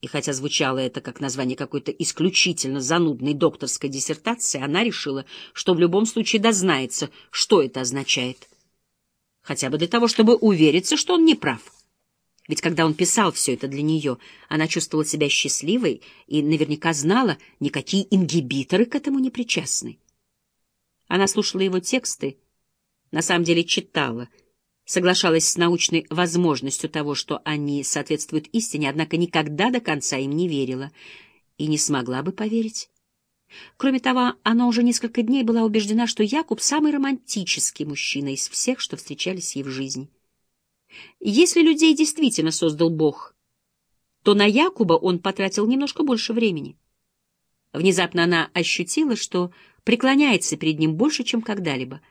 И хотя звучало это как название какой-то исключительно занудной докторской диссертации, она решила, что в любом случае дознается, что это означает. Хотя бы для того, чтобы увериться, что он не прав. Ведь когда он писал все это для нее, она чувствовала себя счастливой и наверняка знала, никакие ингибиторы к этому не причастны. Она слушала его тексты, на самом деле читала — соглашалась с научной возможностью того, что они соответствуют истине, однако никогда до конца им не верила и не смогла бы поверить. Кроме того, она уже несколько дней была убеждена, что Якуб — самый романтический мужчина из всех, что встречались ей в жизни. Если людей действительно создал Бог, то на Якуба он потратил немножко больше времени. Внезапно она ощутила, что преклоняется перед ним больше, чем когда-либо —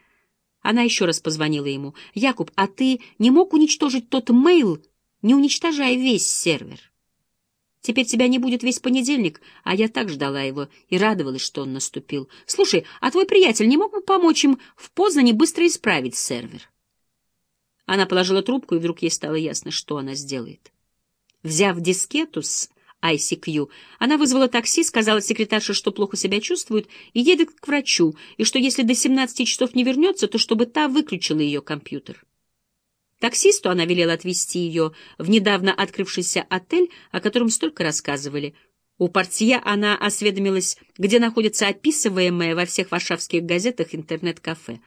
она еще раз позвонила ему. «Якуб, а ты не мог уничтожить тот мейл, не уничтожая весь сервер? Теперь тебя не будет весь понедельник, а я так ждала его и радовалась, что он наступил. Слушай, а твой приятель не мог бы помочь им в Познане быстро исправить сервер?» Она положила трубку, и вдруг ей стало ясно, что она сделает. Взяв дискету с ICQ. Она вызвала такси, сказала секретарше, что плохо себя чувствует, и едет к врачу, и что если до 17 часов не вернется, то чтобы та выключила ее компьютер. Таксисту она велела отвезти ее в недавно открывшийся отель, о котором столько рассказывали. У портье она осведомилась, где находится описываемое во всех варшавских газетах интернет-кафе.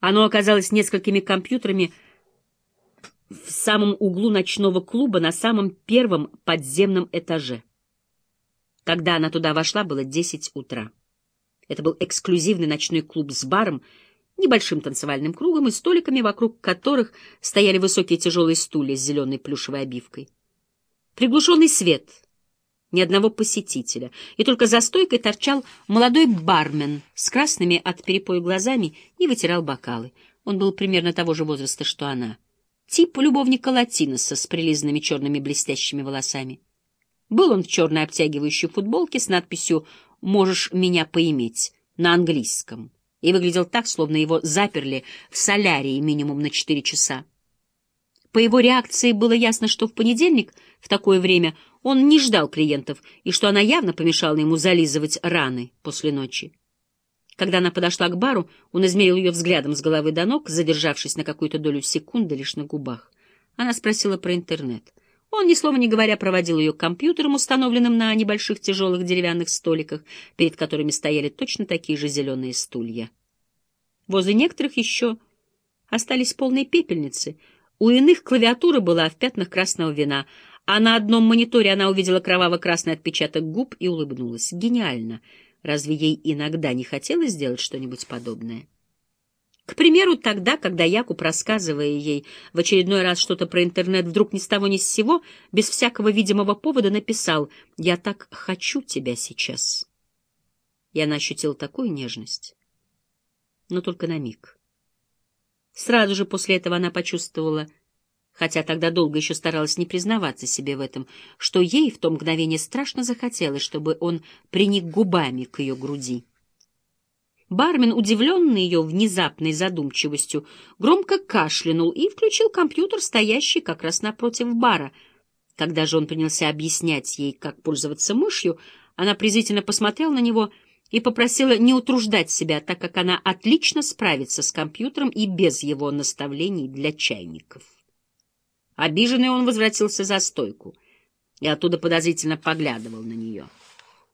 Оно оказалось несколькими компьютерами, в самом углу ночного клуба на самом первом подземном этаже. Когда она туда вошла, было десять утра. Это был эксклюзивный ночной клуб с баром, небольшим танцевальным кругом и столиками, вокруг которых стояли высокие тяжелые стулья с зеленой плюшевой обивкой. Приглушенный свет, ни одного посетителя, и только за стойкой торчал молодой бармен с красными от перепоя глазами и вытирал бокалы. Он был примерно того же возраста, что она — тип любовника Латиноса с прилизанными черными блестящими волосами. Был он в черной обтягивающей футболке с надписью «Можешь меня поиметь» на английском и выглядел так, словно его заперли в солярии минимум на четыре часа. По его реакции было ясно, что в понедельник в такое время он не ждал клиентов и что она явно помешала ему зализывать раны после ночи. Когда она подошла к бару, он измерил ее взглядом с головы до ног, задержавшись на какую-то долю секунды лишь на губах. Она спросила про интернет. Он, ни слова не говоря, проводил ее к компьютерам, установленным на небольших тяжелых деревянных столиках, перед которыми стояли точно такие же зеленые стулья. Возле некоторых еще остались полные пепельницы. У иных клавиатура была в пятнах красного вина, а на одном мониторе она увидела кроваво-красный отпечаток губ и улыбнулась. Гениально! Разве ей иногда не хотелось сделать что-нибудь подобное? К примеру, тогда, когда Якуб, рассказывая ей в очередной раз что-то про интернет, вдруг ни с того ни с сего, без всякого видимого повода написал «Я так хочу тебя сейчас». И она ощутила такую нежность, но только на миг. Сразу же после этого она почувствовала хотя тогда долго еще старалась не признаваться себе в этом, что ей в то мгновение страшно захотелось, чтобы он приник губами к ее груди. Бармен, удивленный ее внезапной задумчивостью, громко кашлянул и включил компьютер, стоящий как раз напротив бара. Когда же он принялся объяснять ей, как пользоваться мышью, она презрительно посмотрела на него и попросила не утруждать себя, так как она отлично справится с компьютером и без его наставлений для чайников. Обиженный он возвратился за стойку и оттуда подозрительно поглядывал на нее.